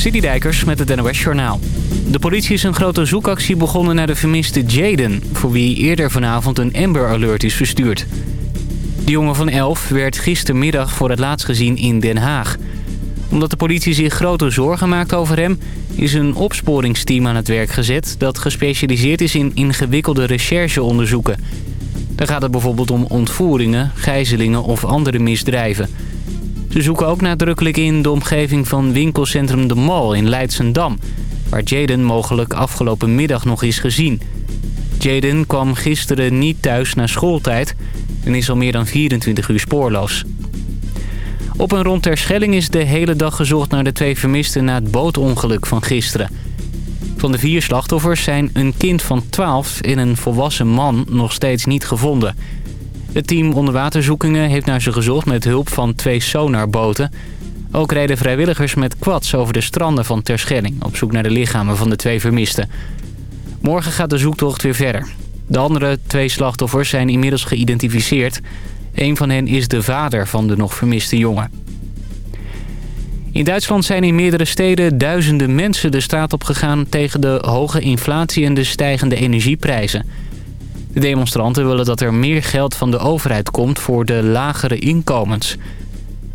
Dijkers met het NOS Journaal. De politie is een grote zoekactie begonnen naar de vermiste Jaden... voor wie eerder vanavond een Amber Alert is verstuurd. De jongen van 11 werd gistermiddag voor het laatst gezien in Den Haag. Omdat de politie zich grote zorgen maakt over hem... is een opsporingsteam aan het werk gezet... dat gespecialiseerd is in ingewikkelde rechercheonderzoeken. Daar gaat het bijvoorbeeld om ontvoeringen, gijzelingen of andere misdrijven... Ze zoeken ook nadrukkelijk in de omgeving van winkelcentrum De Mall in Leidsendam... waar Jaden mogelijk afgelopen middag nog is gezien. Jaden kwam gisteren niet thuis na schooltijd en is al meer dan 24 uur spoorloos. Op en rond Terschelling is de hele dag gezocht naar de twee vermisten na het bootongeluk van gisteren. Van de vier slachtoffers zijn een kind van 12 en een volwassen man nog steeds niet gevonden... Het team onderwaterzoekingen heeft naar ze gezocht met hulp van twee sonarboten. Ook reden vrijwilligers met quads over de stranden van Terschelling... op zoek naar de lichamen van de twee vermisten. Morgen gaat de zoektocht weer verder. De andere twee slachtoffers zijn inmiddels geïdentificeerd. Een van hen is de vader van de nog vermiste jongen. In Duitsland zijn in meerdere steden duizenden mensen de straat op gegaan... tegen de hoge inflatie en de stijgende energieprijzen... De demonstranten willen dat er meer geld van de overheid komt voor de lagere inkomens.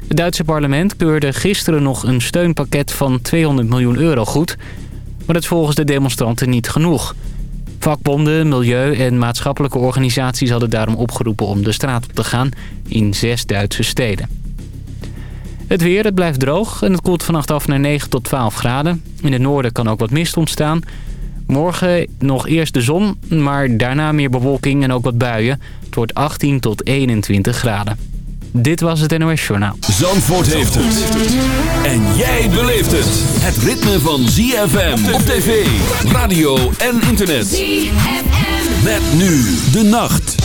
Het Duitse parlement keurde gisteren nog een steunpakket van 200 miljoen euro goed... maar dat is volgens de demonstranten niet genoeg. Vakbonden, milieu- en maatschappelijke organisaties hadden daarom opgeroepen om de straat op te gaan in zes Duitse steden. Het weer, het blijft droog en het koelt vannacht af naar 9 tot 12 graden. In het noorden kan ook wat mist ontstaan... Morgen nog eerst de zon, maar daarna meer bewolking en ook wat buien. Het wordt 18 tot 21 graden. Dit was het NOS Journaal. Zandvoort heeft het. En jij beleeft het. Het ritme van ZFM op tv, radio en internet. ZFM. Met nu de nacht.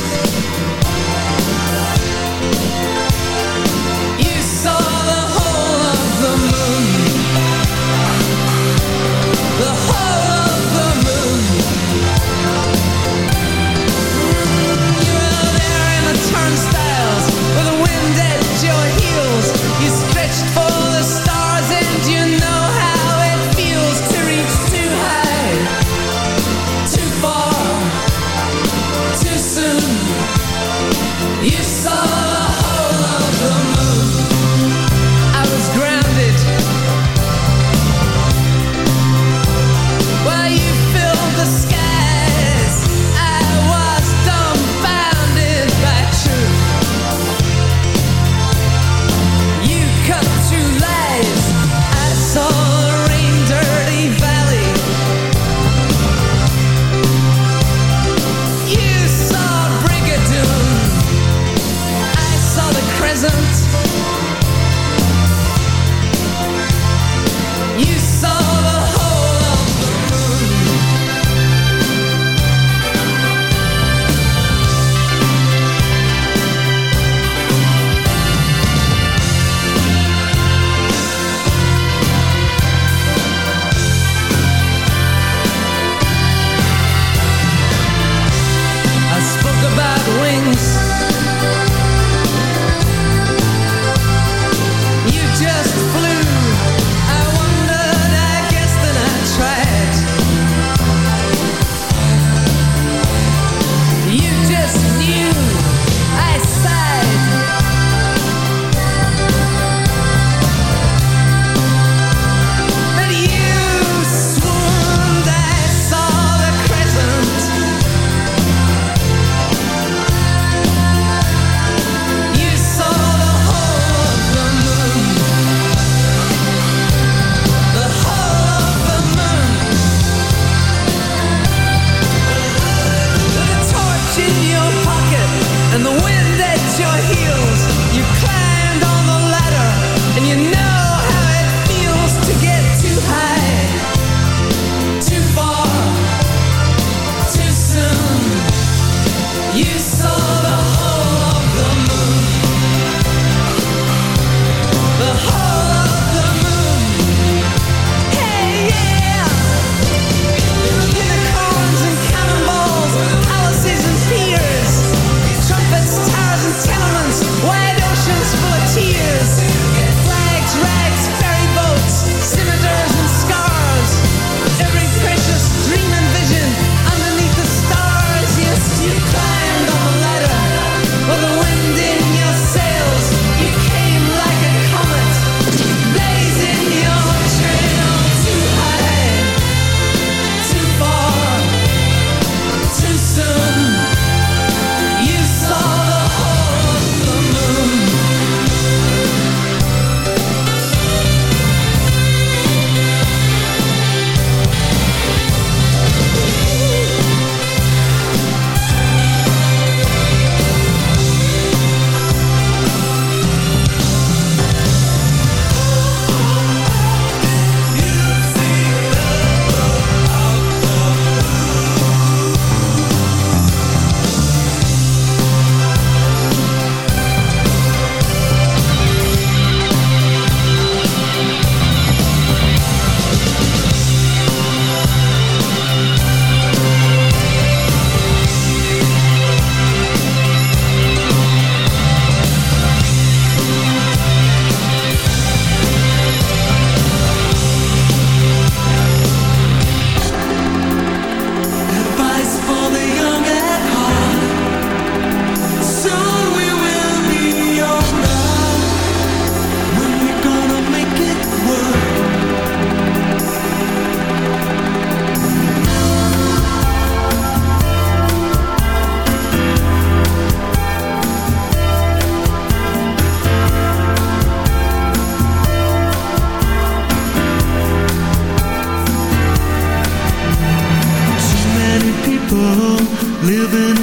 was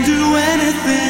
a 90s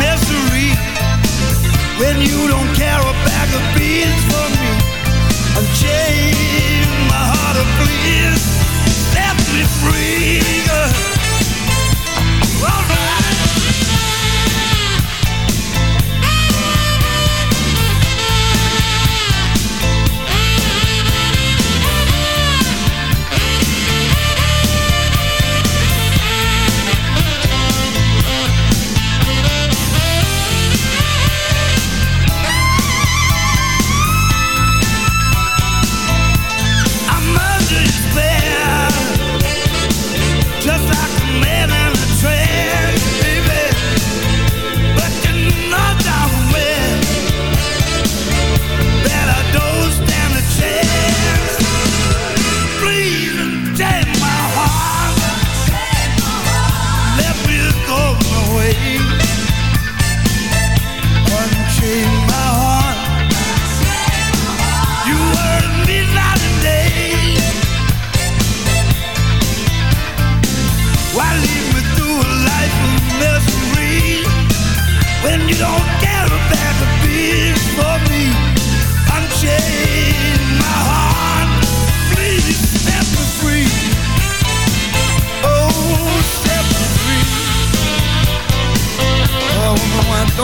misery when you don't care a bag of beans for me. Unchain my heart of please, set me free.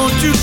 I won't keep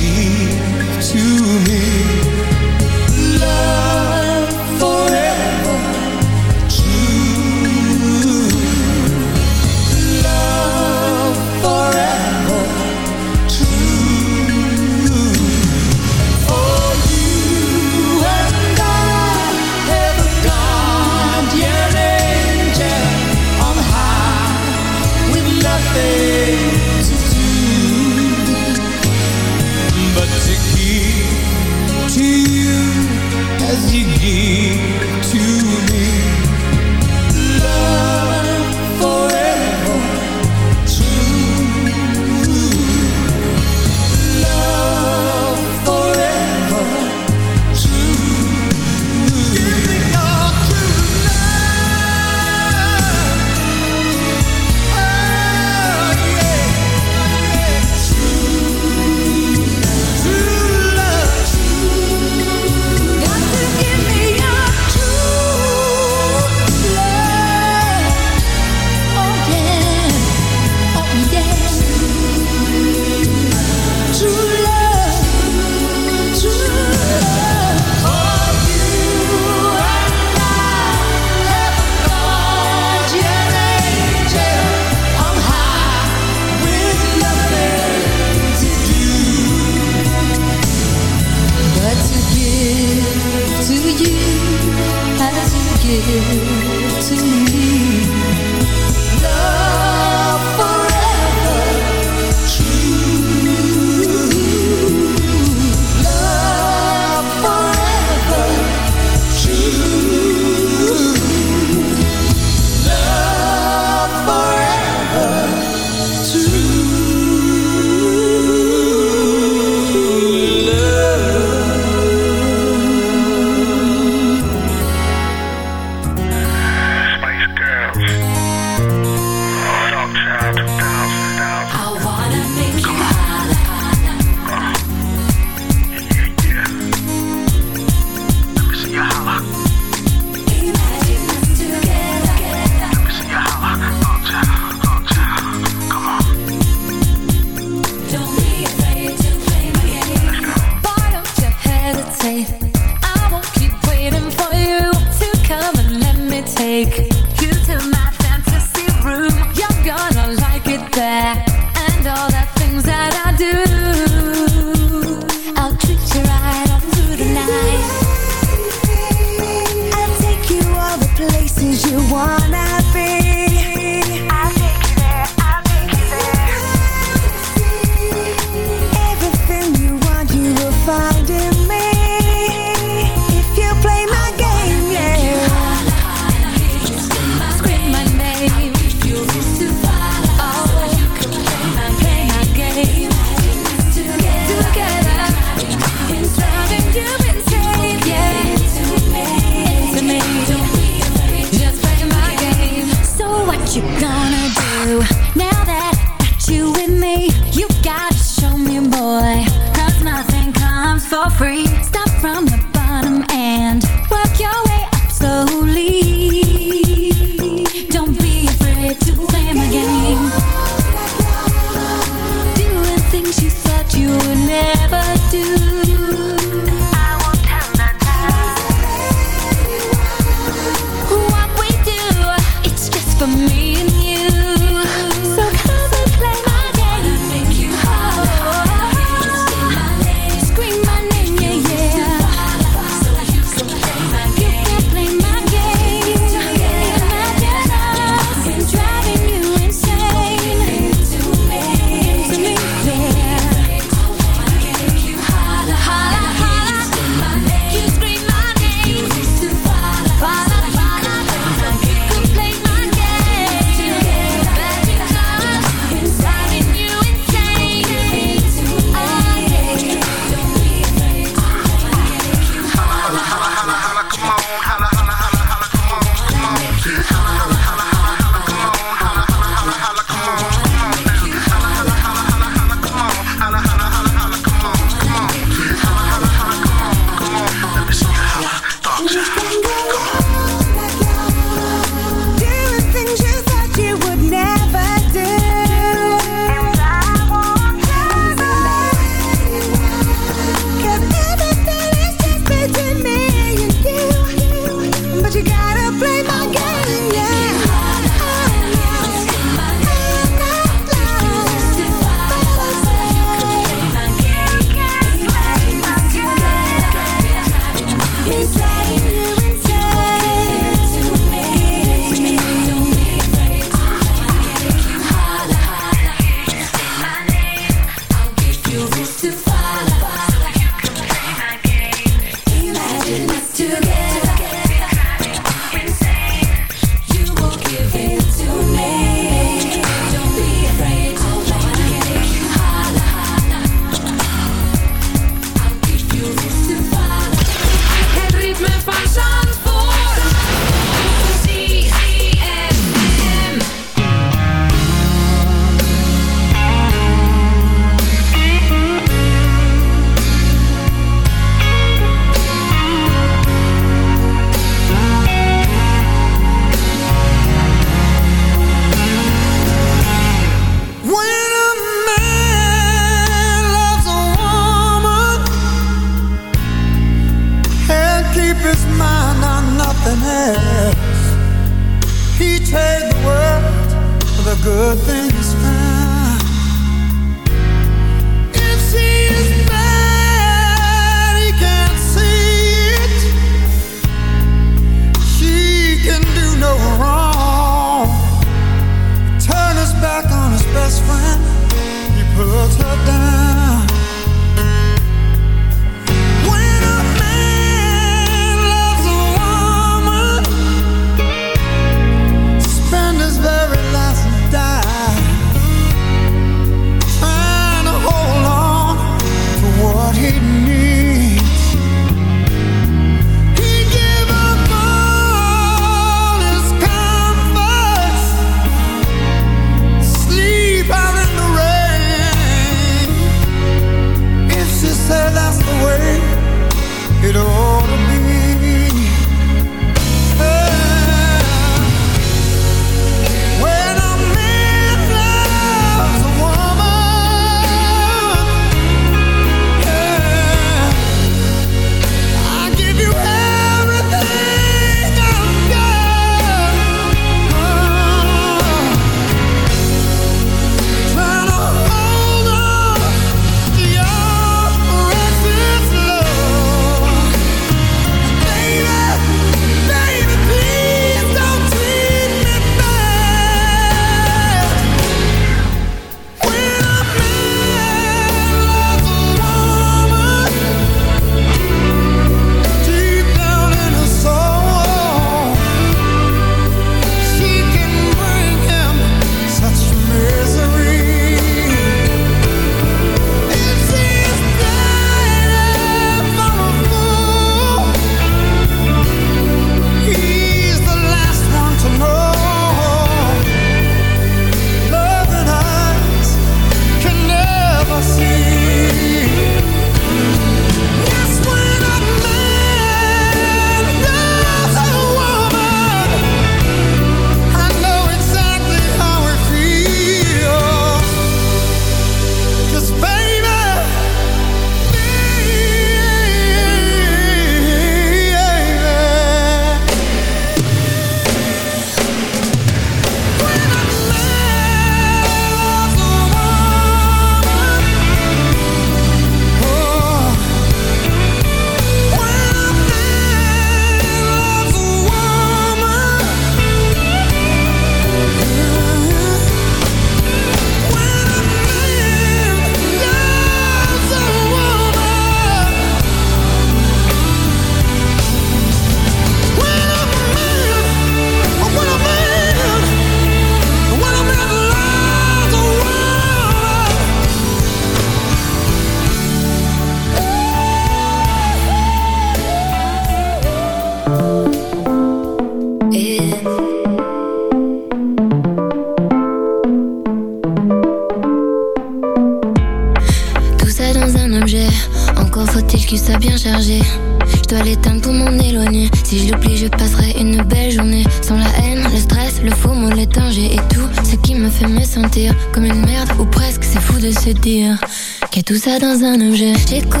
pas dans un objet. J'écoute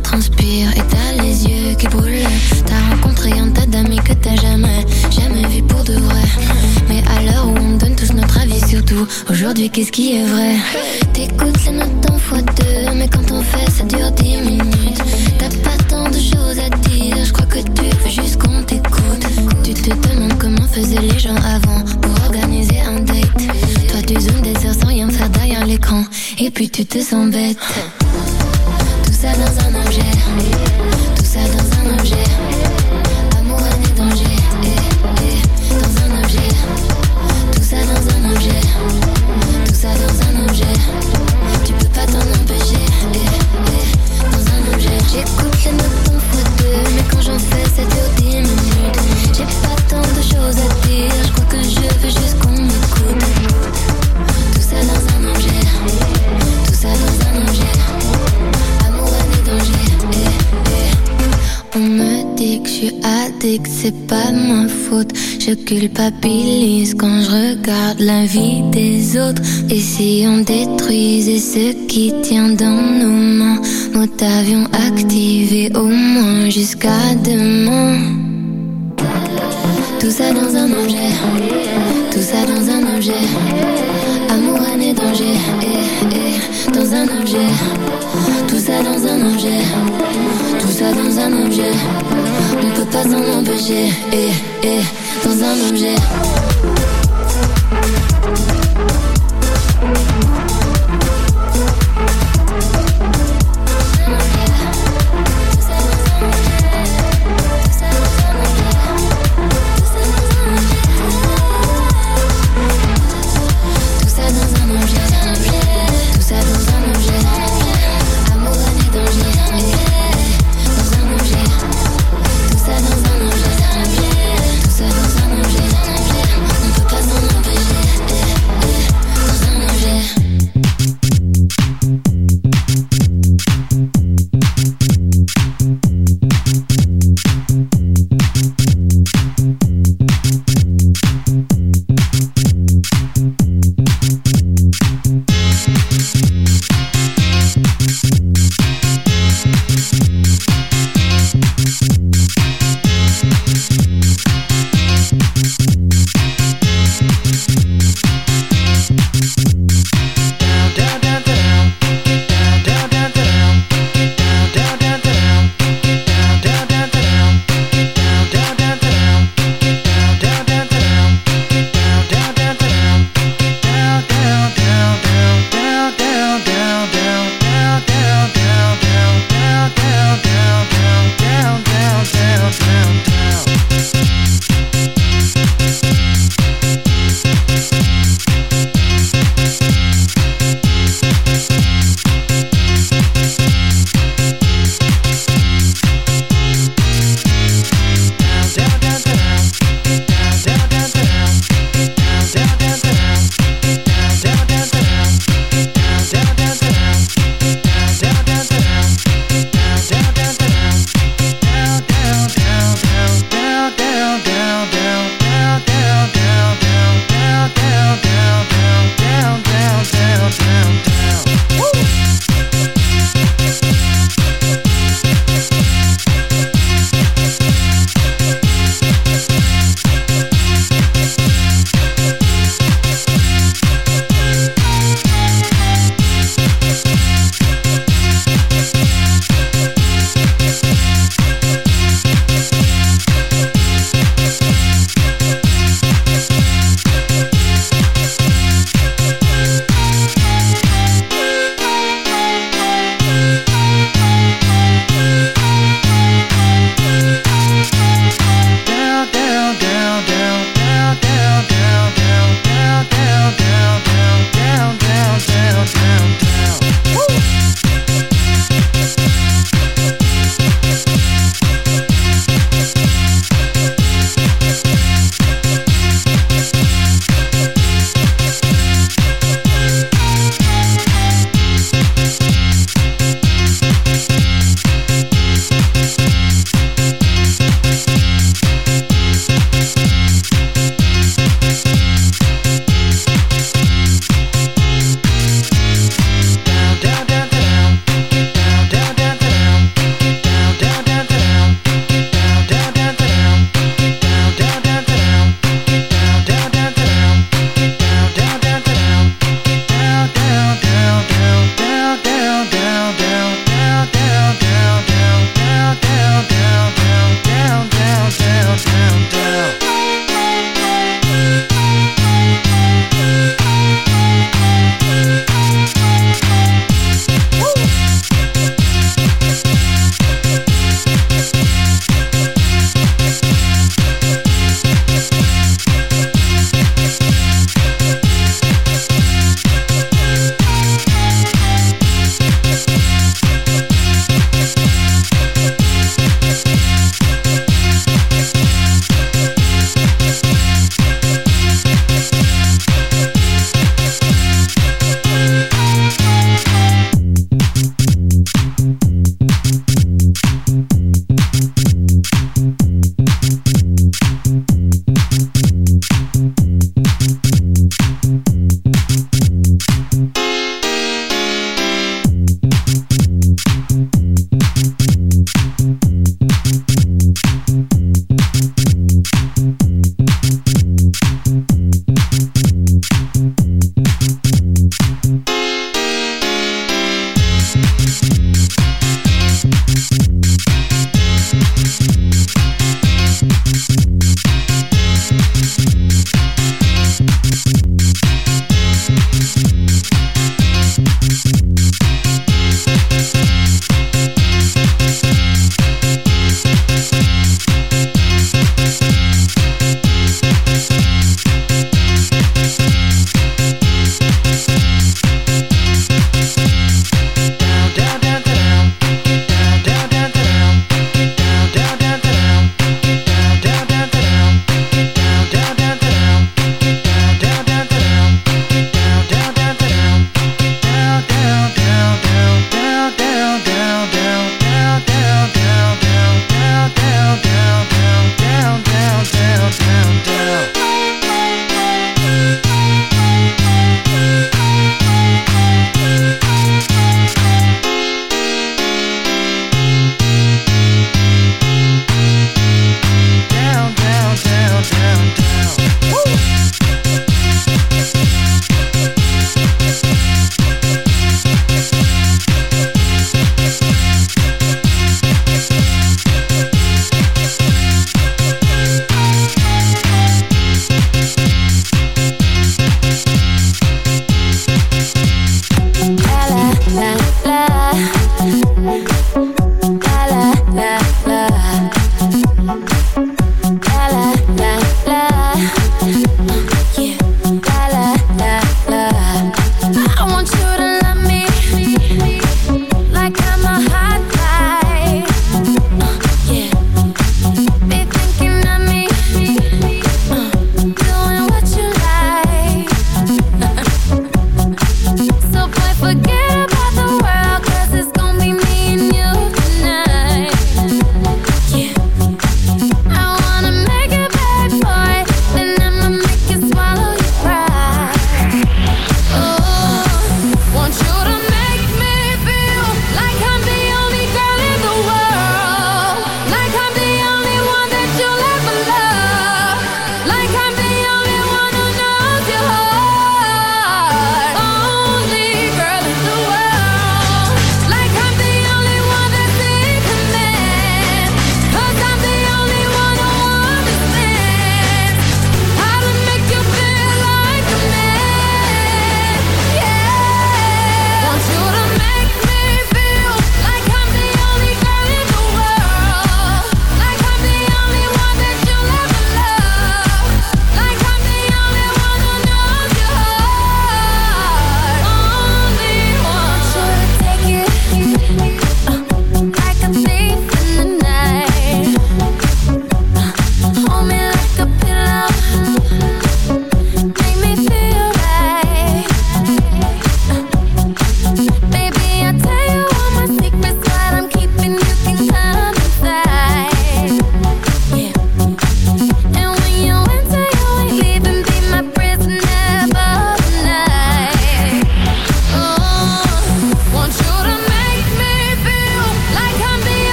transpirent et t'as les yeux qui brûlent. T'as rencontré un tas d'amis que t'as jamais, jamais vu pour de vrai. Mais à l'heure où on donne tous notre avis sur tout, aujourd'hui qu'est-ce qui est vrai? T'écoutes les notes en fois deux, mais quand on fait ça dure 10 minutes. T'as pas tant de choses à dire, je crois que tu veux juste qu'on t'écoute. Tu te demandes comment faisaient les gens avant pour organiser un date. Toi tu zoomes des heures sans rien faire derrière l'écran, et puis tu te sens. Ça dans un objet. Suis addict, c'est pas ma faute. Je culpabilise quand je regarde la vie des autres. Et si on détruisait ce qui tient dans nos mains, mode avion activé au moins jusqu'à demain. Tout ça dans un objet, tout ça dans un objet. Amour, et danger, eh, eh, dans un objet. Tout ça dans un objet, dans un objet. On peut pas s'en empêcher, eh, eh, dans un objet.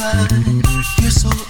you're so